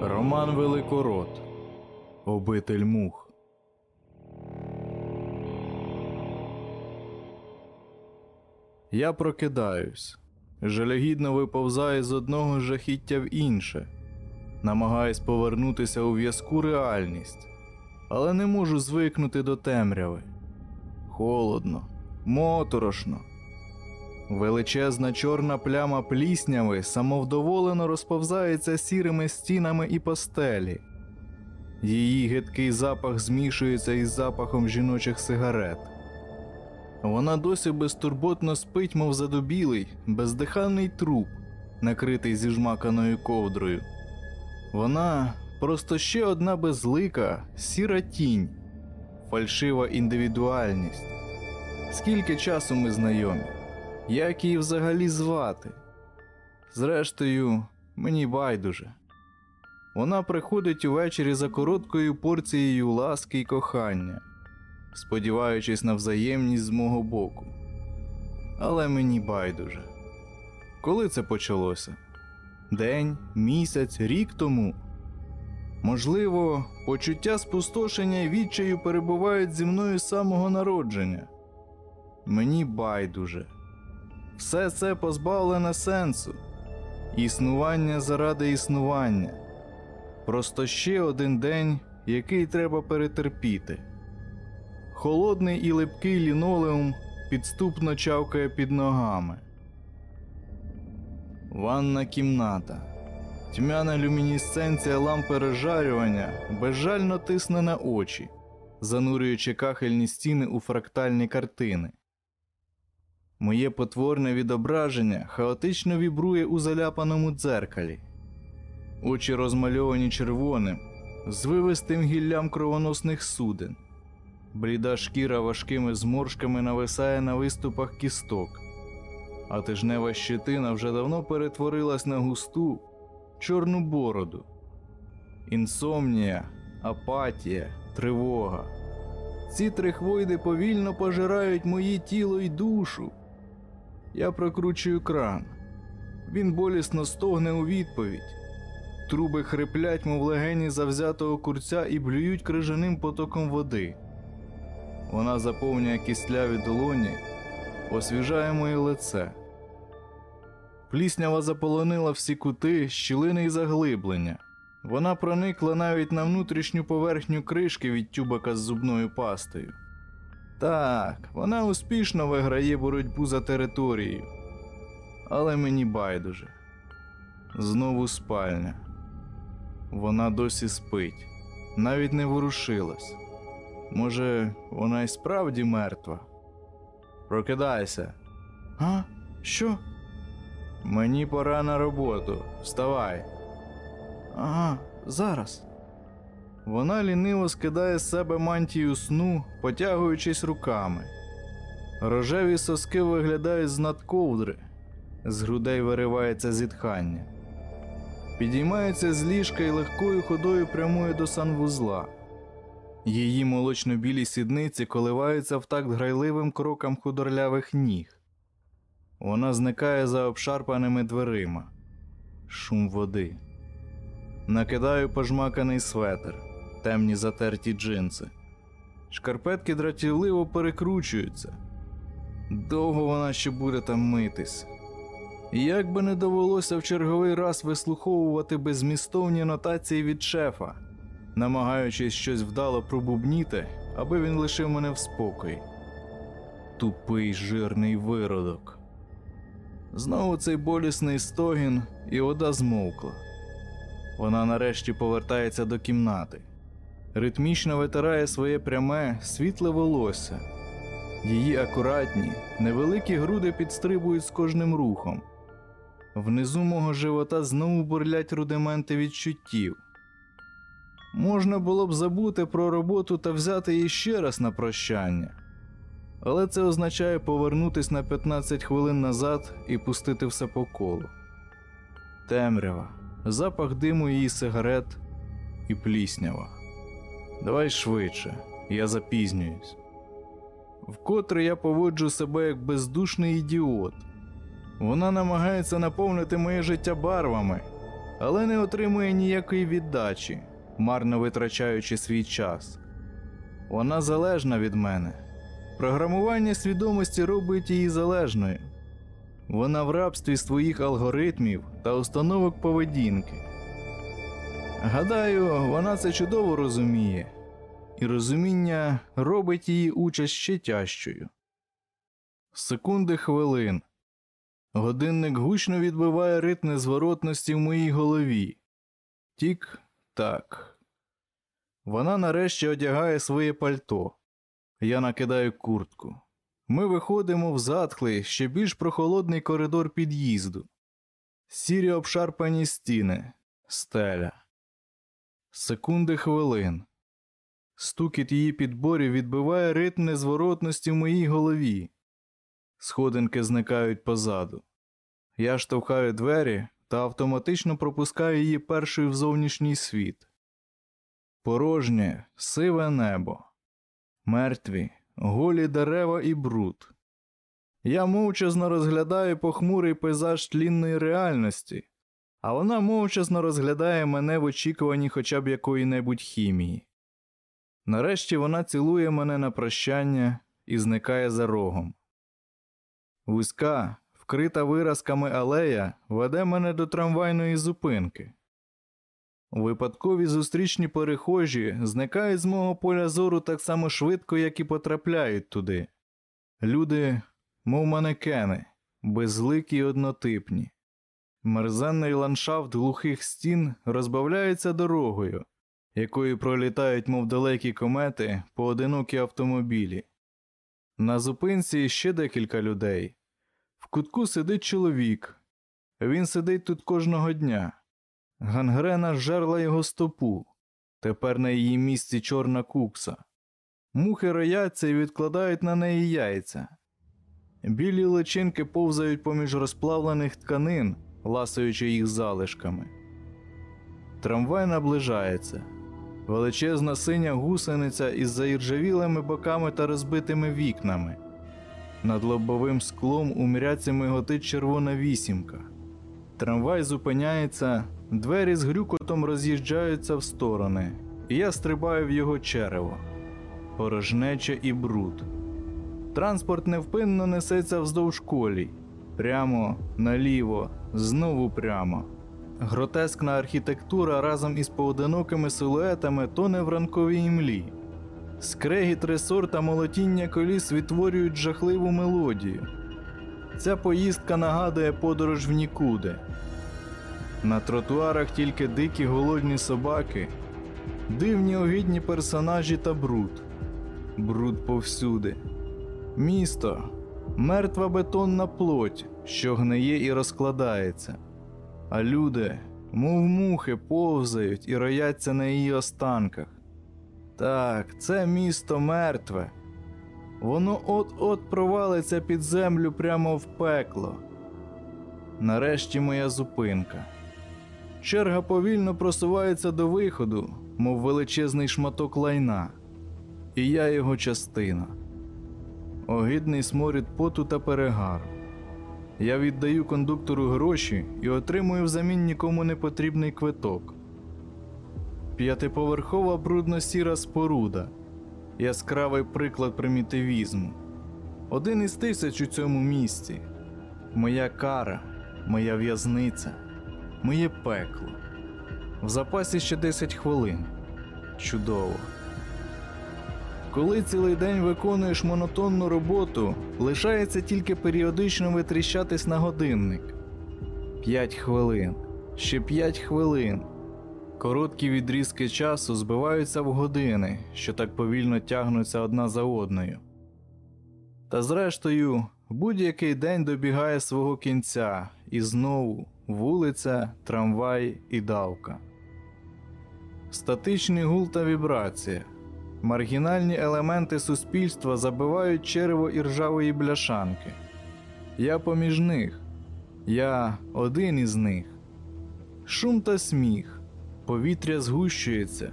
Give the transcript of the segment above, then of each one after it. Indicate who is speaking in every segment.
Speaker 1: Роман Великорот Обитель мух. Я прокидаюсь. Жалягідно виповзаю з одного жахіття в інше, намагаюсь повернутися у в'язку реальність, але не можу звикнути до темряви. Холодно, моторошно. Величезна чорна пляма плісняви самовдоволено розповзається сірими стінами і постелі. Її гидкий запах змішується із запахом жіночих сигарет. Вона досі безтурботно спить, мов задубілий, бездиханний труп, накритий зіжмаканою ковдрою. Вона просто ще одна безлика, сіра тінь, фальшива індивідуальність. Скільки часу ми знайомі? Як її взагалі звати? Зрештою, мені байдуже. Вона приходить увечері за короткою порцією ласки й кохання, сподіваючись на взаємність з мого боку. Але мені байдуже. Коли це почалося? День, місяць, рік тому. Можливо, почуття спустошення і відчаю перебувають зі мною з самого народження. Мені байдуже. Все це позбавлене сенсу, існування заради існування. Просто ще один день, який треба перетерпіти. Холодний і липкий лінолеум підступно чавкає під ногами. Ванна кімната. Тьмяна люмінесценція лампи розжарювання безжально тисне на очі, занурюючи кахельні стіни у фрактальні картини. Моє потворне відображення хаотично вібрує у заляпаному дзеркалі. Очі розмальовані червоним, з вивистим гіллям кровоносних суден. Бліда шкіра важкими зморшками нависає на виступах кісток, а тижнева щетина вже давно перетворилась на густу чорну бороду. Інсомнія, апатія, тривога. Ці три хвойди повільно пожирають моє тіло й душу. Я прокручую кран. Він болісно стогне у відповідь. Труби хриплять, мов легені завзятого курця і блюють крижаним потоком води. Вона заповнює кістляві долоні, освіжає моє лице. Пліснява заполонила всі кути, щілини й заглиблення. Вона проникла навіть на внутрішню поверхню кришки від тюбака з зубною пастою. Так, вона успішно виграє боротьбу за територією. Але мені байдуже. Знову спальня. Вона досі спить, навіть не ворушилась. Може, вона й справді мертва. Прокидайся. А? Що? Мені пора на роботу. Вставай. Ага, зараз. Вона ліниво скидає з себе мантію сну, потягуючись руками. Рожеві соски виглядають з над ковдри, з грудей виривається зітхання. Підіймається з ліжка і легкою ходою прямує до санвузла. Її молочно-білі сідниці коливаються в такт грайливим крокам худорлявих ніг. Вона зникає за обшарпаними дверима. Шум води. Накидаю пожмаканий светр, темні затерті джинси. Шкарпетки дратівливо перекручуються. Довго вона ще буде там митись. Як би не довелося в черговий раз вислуховувати беззмістовні нотації від шефа, намагаючись щось вдало пробубніти, аби він лишив мене в спокої. Тупий жирний виродок. Знову цей болісний стогін, і вода змовкла. Вона нарешті повертається до кімнати, ритмічно витирає своє пряме, світле волосся. Її акуратні, невеликі груди підстрибують з кожним рухом. Внизу мого живота знову бурлять рудименти відчуттів. Можна було б забути про роботу та взяти її ще раз на прощання, але це означає повернутись на 15 хвилин назад і пустити все по колу. Темрява, запах диму її сигарет і пліснява. Давай швидше, я запізнююсь. Вкотре я поводжу себе як бездушний ідіот. Вона намагається наповнити моє життя барвами, але не отримує ніякої віддачі, марно витрачаючи свій час. Вона залежна від мене. Програмування свідомості робить її залежною. Вона в рабстві своїх алгоритмів та установок поведінки. Гадаю, вона це чудово розуміє, і розуміння робить її участь ще тяжчою. Секунди хвилин. Годинник гучно відбиває ритм незворотності в моїй голові. Тік так. Вона нарешті одягає своє пальто. Я накидаю куртку. Ми виходимо в затхлий, ще більш прохолодний коридор під'їзду. Сірі обшарпані стіни, стеля. Секунди хвилин. Стукіт її підборів відбиває ритм незворотності в моїй голові. Сходинки зникають позаду. Я штовхаю двері та автоматично пропускаю її першою в зовнішній світ. Порожнє, сиве небо, мертві, голі дерева і бруд. Я мовчазно розглядаю похмурий пейзаж тлінної реальності, а вона мовчазно розглядає мене в очікуванні хоча б якої-небудь хімії. Нарешті вона цілує мене на прощання і зникає за рогом. Вузька, вкрита виразками алея веде мене до трамвайної зупинки. Випадкові зустрічні перехожі зникають з мого поля зору так само швидко, як і потрапляють туди. Люди, мов манекени, безликі й однотипні. Мерзенний ландшафт глухих стін розбавляється дорогою, якою пролітають, мов далекі комети, поодинокі автомобілі. На зупинці ще декілька людей. В кутку сидить чоловік. Він сидить тут кожного дня. Гангрена жерла його стопу. Тепер на її місці чорна кукса. Мухи рояться і відкладають на неї яйця. Білі личинки повзають поміж розплавлених тканин, ласаючи їх залишками. Трамвай наближається. Величезна синя гусениця із заіржавілими боками та розбитими вікнами. Над лобовим склом у мряці миготить червона вісімка. Трамвай зупиняється, двері з грюкотом роз'їжджаються в сторони, і я стрибаю в його черево. Порожнеча і бруд. Транспорт невпинно несеться вздовж колій. Прямо, наліво, знову прямо. Гротескна архітектура разом із поодинокими силуетами тоне в ранковій імлі. Скрегіт ресор та молотіння коліс відтворюють жахливу мелодію. Ця поїздка нагадує подорож в нікуди. На тротуарах тільки дикі голодні собаки, дивні огидні персонажі та бруд. Бруд повсюди. Місто мертва бетонна плоть, що гниє і розкладається, а люди, мов мухи, повзають і рояться на її останках. Так, це місто мертве. Воно от-от провалиться під землю прямо в пекло. Нарешті моя зупинка. Черга повільно просувається до виходу, мов величезний шматок лайна, і я його частина. Огидний сморід поту та перегару. Я віддаю кондуктору гроші і отримую взамін нікому не потрібний квиток. П'ятиповерхова брудно-сіра споруда, яскравий приклад примітивізму. Один із тисяч у цьому місті. Моя кара, моя в'язниця, моє пекло. В запасі ще 10 хвилин. Чудово. Коли цілий день виконуєш монотонну роботу, лишається тільки періодично витріщатись на годинник. П'ять хвилин, ще п'ять хвилин. Короткі відрізки часу збиваються в години, що так повільно тягнуться одна за одною. Та зрештою, будь-який день добігає свого кінця, і знову вулиця, трамвай і давка. Статичний гул та вібрація. Маргінальні елементи суспільства забивають черево іржавої бляшанки. Я поміж них, я один із них. Шум та сміх, повітря згущується,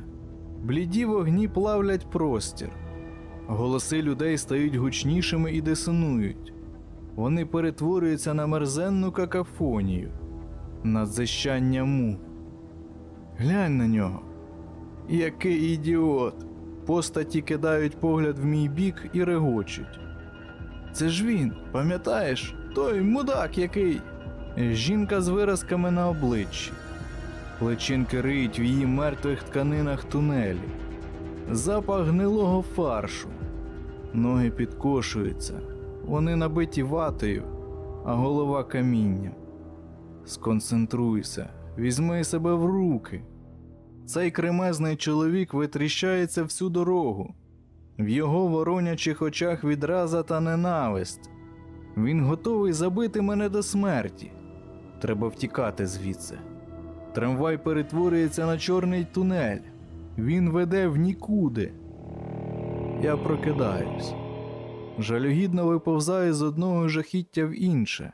Speaker 1: бліді вогні плавлять простір, голоси людей стають гучнішими і дисонують. Вони перетворюються на мерзенну какафонію, на дзищання мух. Глянь на нього. Який ідіот. Постаті кидають погляд в мій бік і регочуть. Це ж він, пам'ятаєш? Той мудак який. Жінка з виразками на обличчі. Личинки риють в її мертвих тканинах тунелі. Запах гнилого фаршу. Ноги підкошуються. Вони набиті ватою, а голова камінням. Сконцентруйся, візьми себе в руки. Цей кремезний чоловік витріщається всю дорогу. В його воронячих очах відраза та ненависть. Він готовий забити мене до смерті. Треба втікати звідси. Трамвай перетворюється на чорний тунель. Він веде в нікуди. Я прокидаюсь. Жалюгідно виповзаю з одного жахіття в інше.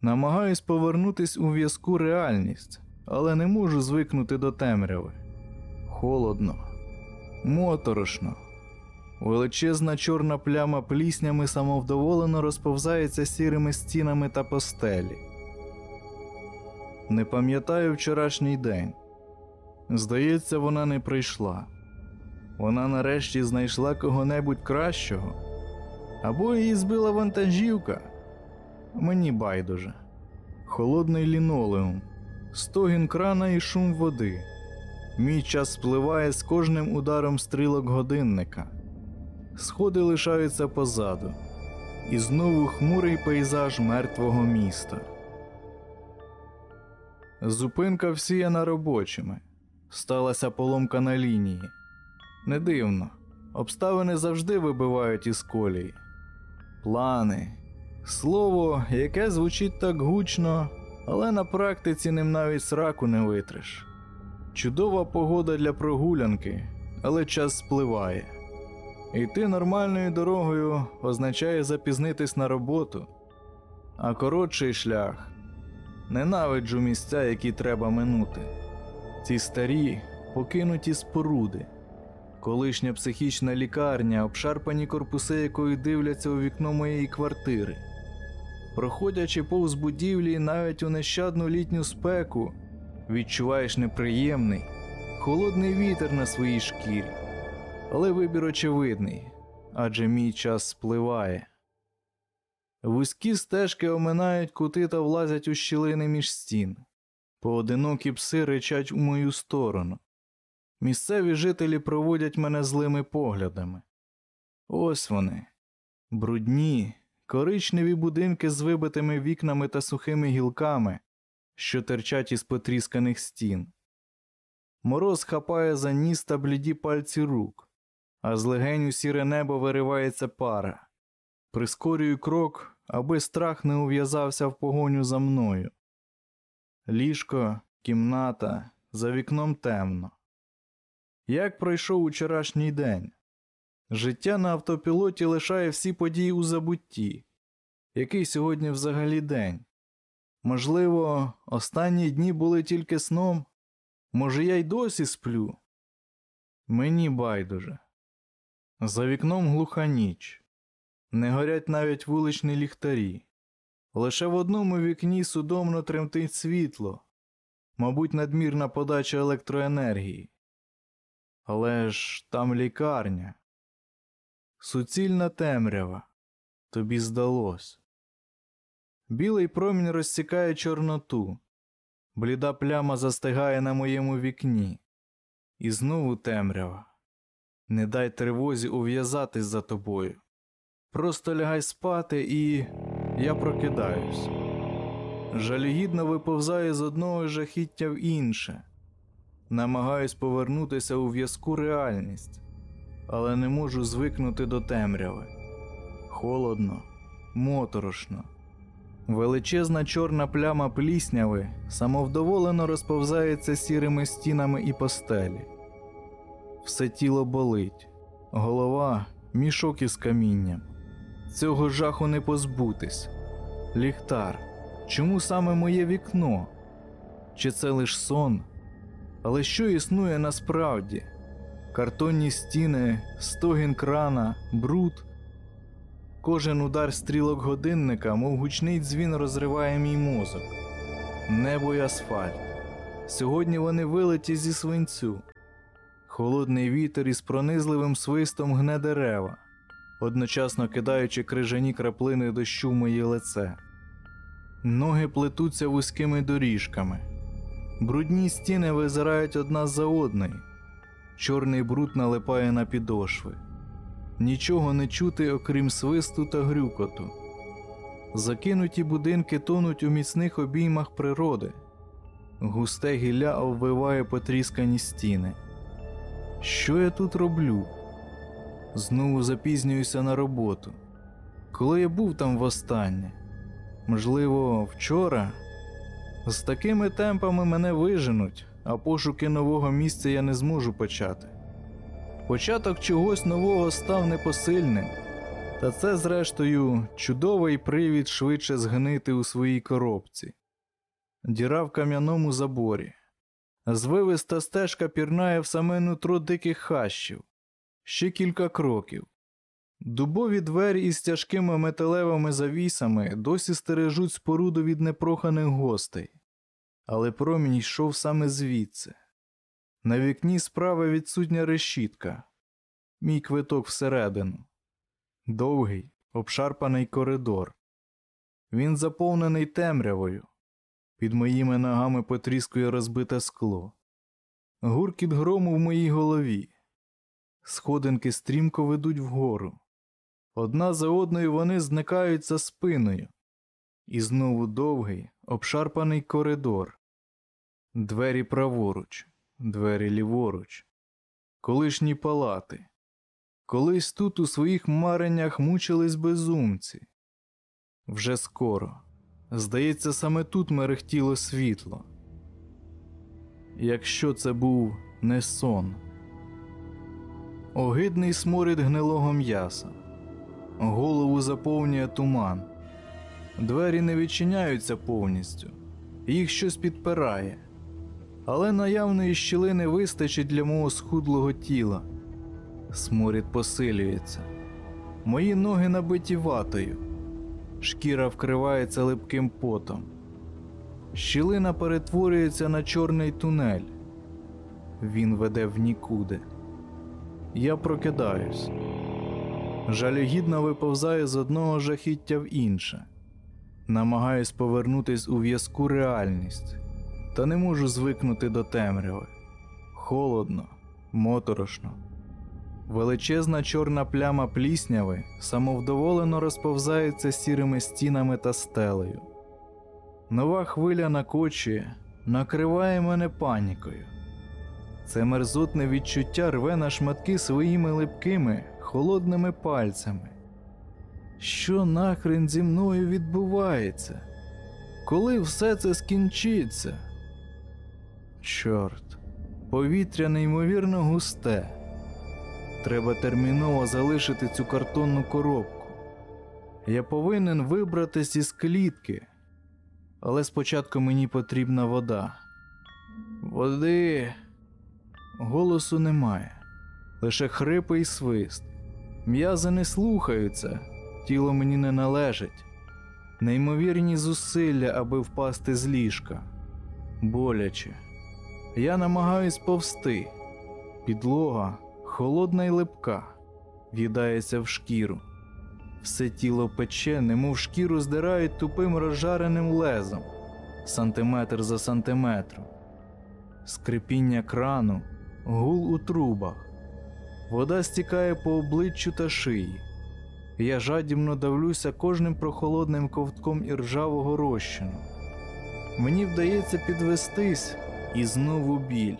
Speaker 1: Намагаюсь повернутись у в'язку реальність, але не можу звикнути до темряви. Холодно, моторошно. Величезна чорна пляма пліснями самовдоволено розповзається сірими стінами та постелі. Не пам'ятаю вчорашній день. Здається, вона не прийшла. Вона нарешті знайшла кого-небудь кращого. Або її збила вантажівка. Мені байдуже. Холодний лінолеум, стогін крана і шум води. Мій час спливає з кожним ударом стрілок годинника. Сходи лишаються позаду, і знову хмурий пейзаж мертвого міста. Зупинка всіяна робочими. Сталася поломка на лінії. Не дивно. Обставини завжди вибивають із колії. Плани. Слово, яке звучить так гучно, але на практиці ним навіть сраку не витриш. Чудова погода для прогулянки, але час спливає. Йти нормальною дорогою означає запізнитись на роботу, а коротший шлях ненавиджу місця, які треба минути. Ці старі, покинуті споруди, колишня психічна лікарня, обшарпані корпуси якої дивляться у вікно моєї квартири. Проходячи повз будівлі навіть у нещадну літню спеку, відчуваєш неприємний, холодний вітер на своїй шкірі. Але вибір очевидний, адже мій час спливає. Вузькі стежки оминають кути та влазять у щілини між стін. Поодинокі пси ричать у мою сторону. Місцеві жителі проводять мене злими поглядами. Ось вони брудні, коричневі будинки з вибитими вікнами та сухими гілками, що терчать із потрісканих стін. Мороз хапає за ніс та бліді пальці рук, а з легень у сіре небо виривається пара. Прискорюю крок, аби страх не ув'язався в погоню за мною. Ліжко, кімната, за вікном темно. Як пройшов учорашній день? Життя на автопілоті лишає всі події у забутті. Який сьогодні взагалі день? Можливо, останні дні були тільки сном? Може, я й досі сплю? Мені байдуже. За вікном глуха ніч. Не горять навіть вуличні ліхтарі. Лише в одному вікні судомно тремтить світло, мабуть, надмірна подача електроенергії. Але ж там лікарня. Суцільна темрява. Тобі здалось. Білий промінь розсікає чорноту. Бліда пляма застигає на моєму вікні. І знову темрява. Не дай тривозі ув'язатись за тобою. Просто лягай спати і я прокидаюсь. Жалюгідно виповзаю з одного жахіття в інше. Намагаюсь повернутися у в'язку реальність, але не можу звикнути до темряви. Холодно, моторошно. Величезна чорна пляма плісняви самовдоволено розповзається сірими стінами і постелі. Все тіло болить, голова мішок із камінням. Цього жаху не позбутись. Ліхтар. Чому саме моє вікно? Чи це лиш сон? Але що існує насправді? Картонні стіни, стогін крана, бруд. Кожен удар стрілок годинника, мов гучний дзвін розриває мій мозок. Небо й асфальт, Сьогодні вони вилеті зі свинцю. Холодний вітер із пронизливим свистом гне дерева, одночасно кидаючи крижані краплини дощу в моє лице. Ноги плетуться вузькими доріжками. Брудні стіни визирають одна за одною. Чорний бруд налипає на підошви. Нічого не чути, окрім свисту та грюкоту. Закинуті будинки тонуть у міцних обіймах природи. Густе гілля обвиває потріскані стіни. Що я тут роблю? Знову запізнююся на роботу. Коли я був там востаннє? Можливо, вчора? З такими темпами мене виженуть, а пошуки нового місця я не зможу почати. Початок чогось нового став непосильним, та це, зрештою, чудовий привід швидше згнити у своїй коробці. Діра в кам'яному заборі. Звивиста стежка пірнає в саме нутро диких хащів. Ще кілька кроків. Дубові двері із тяжкими металевими завісами досі стережуть споруду від непроханих гостей, але промінь йшов саме звідси. На вікні справа відсутня решітка, мій квиток всередину, довгий, обшарпаний коридор. Він заповнений темрявою. Під моїми ногами потріскує розбите скло. Гуркіт грому в моїй голові. Сходинки стрімко ведуть вгору. Одна за одною вони зникають за спиною. І знову довгий, обшарпаний коридор. Двері праворуч, двері ліворуч, колишні палати. Колись тут у своїх мареннях мучились безумці. Вже скоро. Здається, саме тут мерехтіло світло. Якщо це був не сон, огидний сморід гнилого м'яса, голову заповнює туман, двері не відчиняються повністю, їх щось підпирає, але наявної щілини вистачить для мого схудлого тіла. Сморід посилюється, мої ноги набиті ватою. Шкіра вкривається липким потом. Щілина перетворюється на чорний тунель. Він веде в нікуди. Я прокидаюсь. Жалюгідно виповзаю з одного жахіття в інше. Намагаюсь повернутись у в'язку реальність, та не можу звикнути до темряви. Холодно, моторошно. Величезна чорна пляма плісняви самовдоволено розповзається сірими стінами та стелею. Нова хвиля накочує, накриває мене панікою. Це мерзотне відчуття рве на шматки своїми липкими, холодними пальцями. Що нахрен зі мною відбувається? Коли все це скінчиться? Чорт, повітря неймовірно густе. Треба терміново залишити цю картонну коробку. Я повинен вибратись із клітки, але спочатку мені потрібна вода. Води голосу немає, лише хрипи й свист. М'язи не слухаються, тіло мені не належить. Неймовірні зусилля, аби впасти з ліжка. Боляче. Я намагаюсь повсти. Підлога холодна й липка, в'їдається в шкіру. Все тіло пече, немов шкіру здирають тупим розжареним лезом, сантиметр за сантиметром, скрипіння крану, гул у трубах, вода стікає по обличчю та шиї. Я жадібно давлюся кожним прохолодним ковтком іржавого розчину. Мені вдається підвестись і знову біль.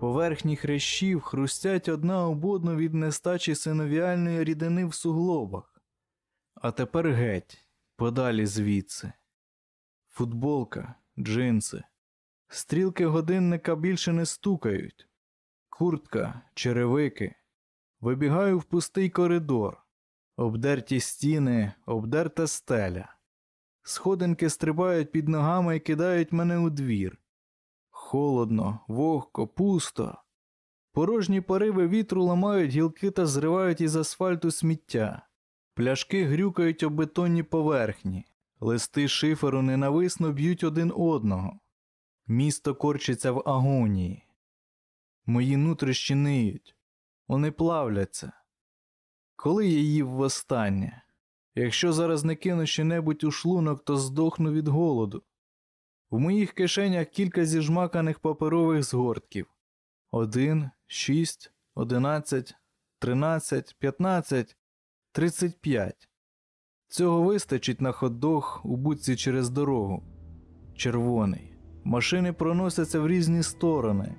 Speaker 1: Поверхні хрящів хрустять одна об одну від нестачі синовіальної рідини в суглобах. А тепер геть, подалі звідси. Футболка, джинси. Стрілки годинника більше не стукають. Куртка, черевики. Вибігаю в пустий коридор, обдерті стіни, обдерта стеля. Сходинки стрибають під ногами і кидають мене у двір. Холодно, вогко, пусто. Порожні пориви вітру ламають гілки та зривають із асфальту сміття. Пляшки грюкають об бетонні поверхні, листи шиферу ненависно б'ють один одного. Місто корчиться в агонії. Мої нутрищі ниють, вони плавляться. Коли я їв востаннє? Якщо зараз не кину щонебудь у шлунок, то здохну від голоду. В моїх кишенях кілька зіжмаканих паперових згортків. Один, шість, одинадцять, тринадцять, п'ятнадцять, тридцять п'ять. Цього вистачить на хот-дог у будці через дорогу. Червоний. Машини проносяться в різні сторони.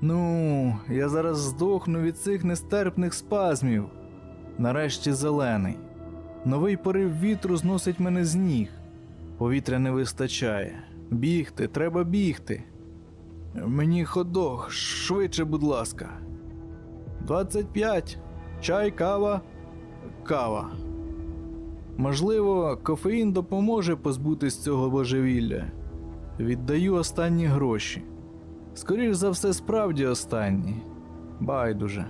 Speaker 1: Ну, я зараз здохну від цих нестерпних спазмів. Нарешті зелений. Новий порив вітру зносить мене з ніг. Повітря не вистачає. Бігти, треба бігти. Мені ходох, швидше, будь ласка. 25. Чай, кава. Кава. Можливо, кофеїн допоможе позбутись цього божевілля. Віддаю останні гроші. Скоріш за все, справді останні. Байдуже.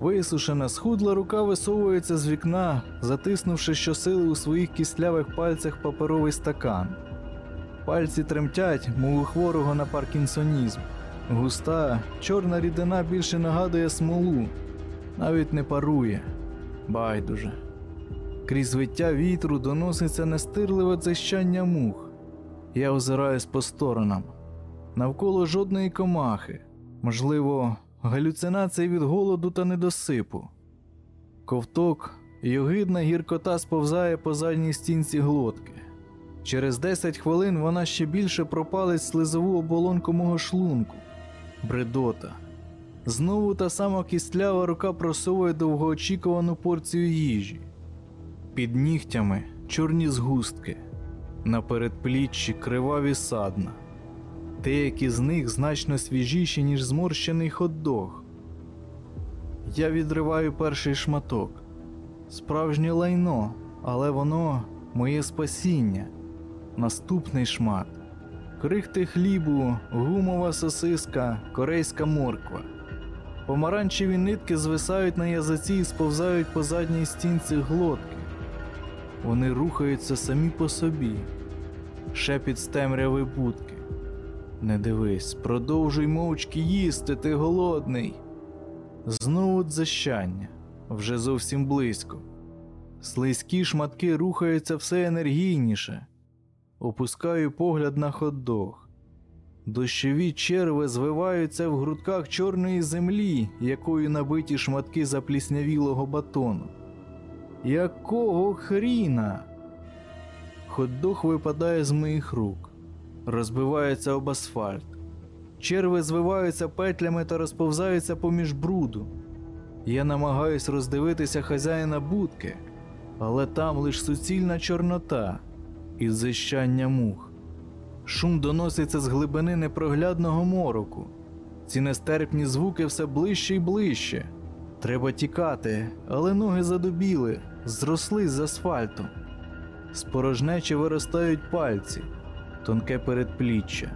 Speaker 1: Висушена, схудла рука висовується з вікна, затиснувши щосили у своїх кислявих пальцях паперовий стакан. Пальці тремтять, мов у хворого на паркінсонізм. Густа, чорна рідина більше нагадує смолу, навіть не парує. Байдуже. Крізь виття вітру доноситься нестирливе дзищання мух. Я озираюсь по сторонам. Навколо жодної комахи, можливо, галюцинації від голоду та недосипу. Ковток і огидна гіркота сповзає по задній стінці глотки. Через 10 хвилин вона ще більше пропалить слизову оболонку мого шлунку. Бредота. Знову та сама кістлява рука просовує довгоочікувану порцію їжі. Під нігтями чорні згустки, на передпліччі криваві садна. Деякі з них значно свіжіші, ніж зморщений хот-дог. Я відриваю перший шматок. Справжнє лайно, але воно моє спасіння. Наступний шмат. Крихти хлібу, гумова сосиска, корейська морква. Помаранчеві нитки звисають на язиці і сповзають по задній стінці глотки. Вони рухаються самі по собі. Шепіт з темряви будки. Не дивись, продовжуй мовчки їсти, ти голодний. Знову дзищання, вже зовсім близько. Слизькі шматки рухаються все енергійніше. Опускаю погляд на хот-дог. Дощові черви звиваються в грудках чорної землі, якою набиті шматки запліснявілого батону. Якого хріна? Хот-дог випадає з моїх рук, розбивається об асфальт. Черви звиваються петлями та розповзаються поміж бруду. Я намагаюсь роздивитися хазяїна будки, але там лиш суцільна чорнота і зищання мух. Шум доноситься з глибини непроглядного мороку. Ці нестерпні звуки все ближче і ближче. Треба тікати, але ноги задубіли, зросли з асфальтом. З порожнечі виростають пальці, тонке передпліччя.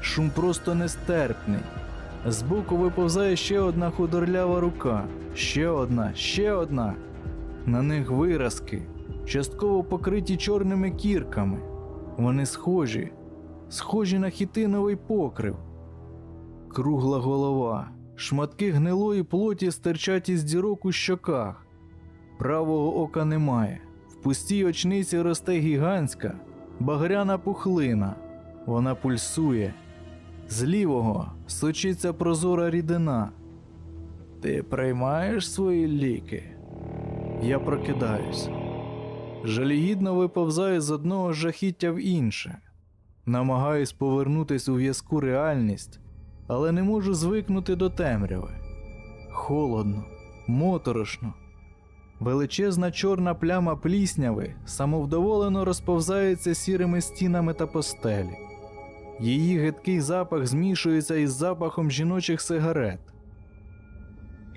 Speaker 1: Шум просто нестерпний. Збоку виповзає ще одна худорлява рука, ще одна, ще одна. На них виразки, частково покриті чорними кірками. Вони схожі, схожі на хітиновий покрив. Кругла голова, шматки гнилої плоті стирчать із дірок у щоках. Правого ока немає. В пустій очниці росте гігантська, багряна пухлина. Вона пульсує. З лівого сочиться прозора рідина. Ти приймаєш свої ліки? Я прокидаюсь. Жалігідно виповзаю з одного жахіття в інше. Намагаюсь повернутись у в'язку реальність, але не можу звикнути до темряви. Холодно, моторошно. Величезна чорна пляма плісняви самовдоволено розповзається сірими стінами та постелі. Її гидкий запах змішується із запахом жіночих сигарет.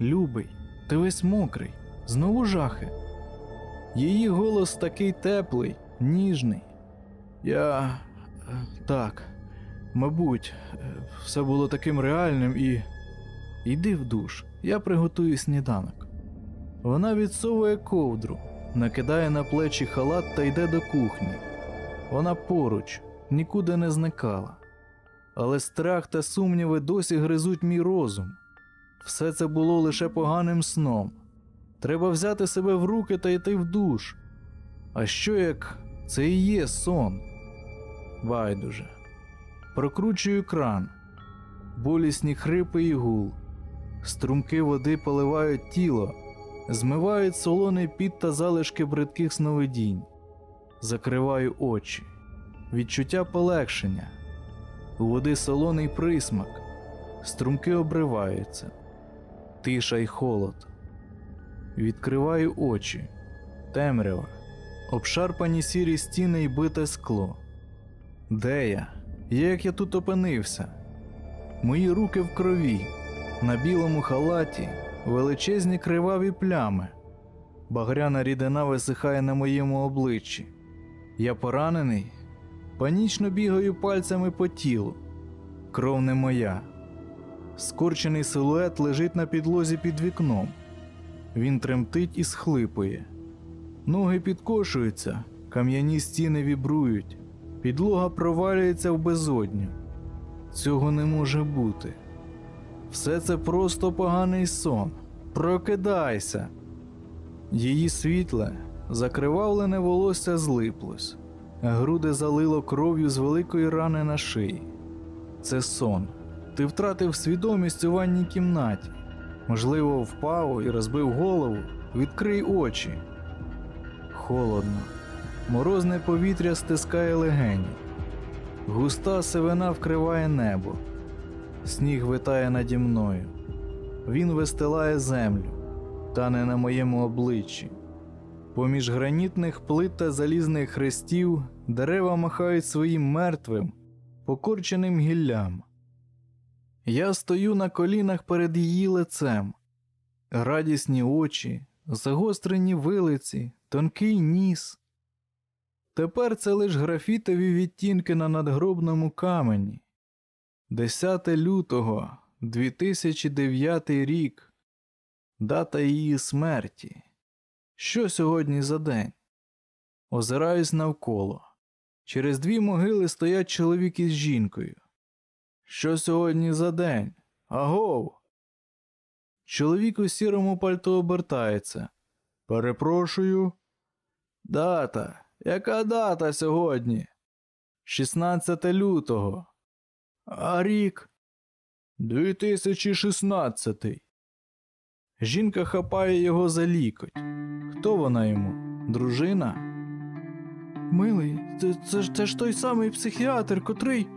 Speaker 1: Любий, ти весь мокрий, знову жахи. Її голос такий теплий, ніжний. Я. е, так, мабуть, е, все було таким реальним і. Йди в душ, я приготую сніданок. Вона відсовує ковдру, накидає на плечі халат та йде до кухні. Вона поруч, нікуди не зникала. Але страх та сумніви досі гризуть мій розум. Все це було лише поганим сном. Треба взяти себе в руки та йти в душ. А що як це і є сон? Байдуже. Прокручую кран, болісні хрипи і гул. Струмки води поливають тіло, змивають солоний піт та залишки бридких сновидінь. Закриваю очі. Відчуття полегшення. У води солоний присмак. Струмки обриваються. Тиша й холод. Відкриваю очі. Темрява. Обшарпані сірі стіни й бите скло. Де я? Як я тут опинився? Мої руки в крові. На білому халаті величезні криваві плями. Багряна рідина висихає на моєму обличчі. Я поранений, панічно бігаю пальцями по тілу. Кров не моя. Скорчений силует лежить на підлозі під вікном. Він тремтить і схлипує. Ноги підкошуються, кам'яні стіни вібрують, підлога провалюється в безодню. Цього не може бути. Все це просто поганий сон. Прокидайся. Її світле, закривавлене волосся злиплось, груди залило кров'ю з великої рани на шиї. Це сон. Ти втратив свідомість у ванній кімнаті. Можливо, впав і розбив голову. Відкрий очі. Холодно. Морозне повітря стискає легені. Густа сивина вкриває небо. Сніг витає наді мною. Він вистилає землю, тане на моєму обличчі. Поміж гранітних плит та залізних хрестів дерева махають своїм мертвим, покорченим гіллям. Я стою на колінах перед її лицем, радісні очі, загострені вилиці, тонкий ніс. Тепер це лиш графітові відтінки на надгробному камені. 10 лютого 2009 рік. Дата її смерті. Що сьогодні за день? Озираюсь навколо. Через дві могили стоять чоловік із жінкою. Що сьогодні за день? Агов. Чоловік у сірому пальто обертається. Перепрошую. Дата. Яка дата сьогодні? 16 лютого. А рік? 2016. Жінка хапає його за лікоть. Хто вона йому? Дружина? Милий, це, це, це ж той самий психіатр, котрий.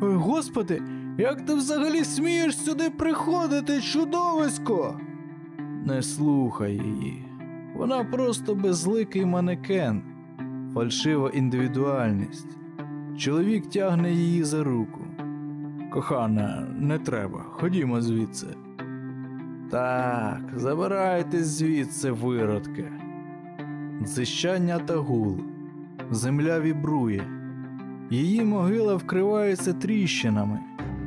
Speaker 1: Ой, Господи, як ти взагалі смієш сюди приходити, чудовисько? Не слухай її. Вона просто безликий манекен, фальшива індивідуальність. Чоловік тягне її за руку. Кохана, не треба, ходімо звідси. Так, забирайтесь звідси, виродки. Дзищання та гул. Земля вібрує. Її могила вкривається тріщинами,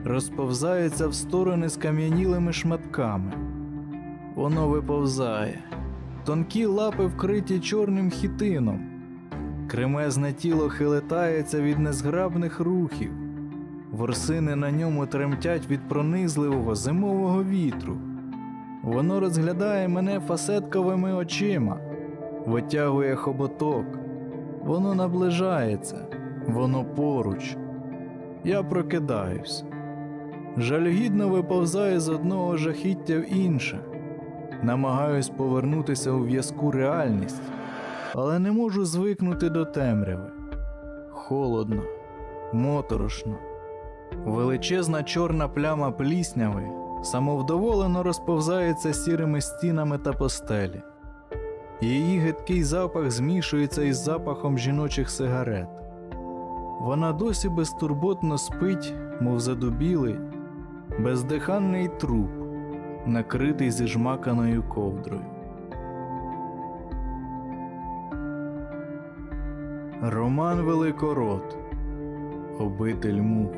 Speaker 1: розповзається в сторони скам'янілими шматками. Воно виповзає. Тонкі лапи вкриті чорним хітином. Кремезне тіло хилетається від незграбних рухів. Ворсини на ньому тремтять від пронизливого зимового вітру. Воно розглядає мене фасетковими очима, витягує хоботок. Воно наближається, воно поруч. Я прокидаюсь. Жалюгідно виповзаю з одного жахіття в інше. Намагаюсь повернутися у в'язку реальність, але не можу звикнути до темряви. Холодно, моторошно. Величезна чорна пляма плісняви самовдоволено розповзається сірими стінами та постелі. Її гидкий запах змішується із запахом жіночих сигарет. Вона досі безтурботно спить, мов задубілий, бездиханний труп, накритий зіжмаканою ковдрою. Роман Великород Обитель мух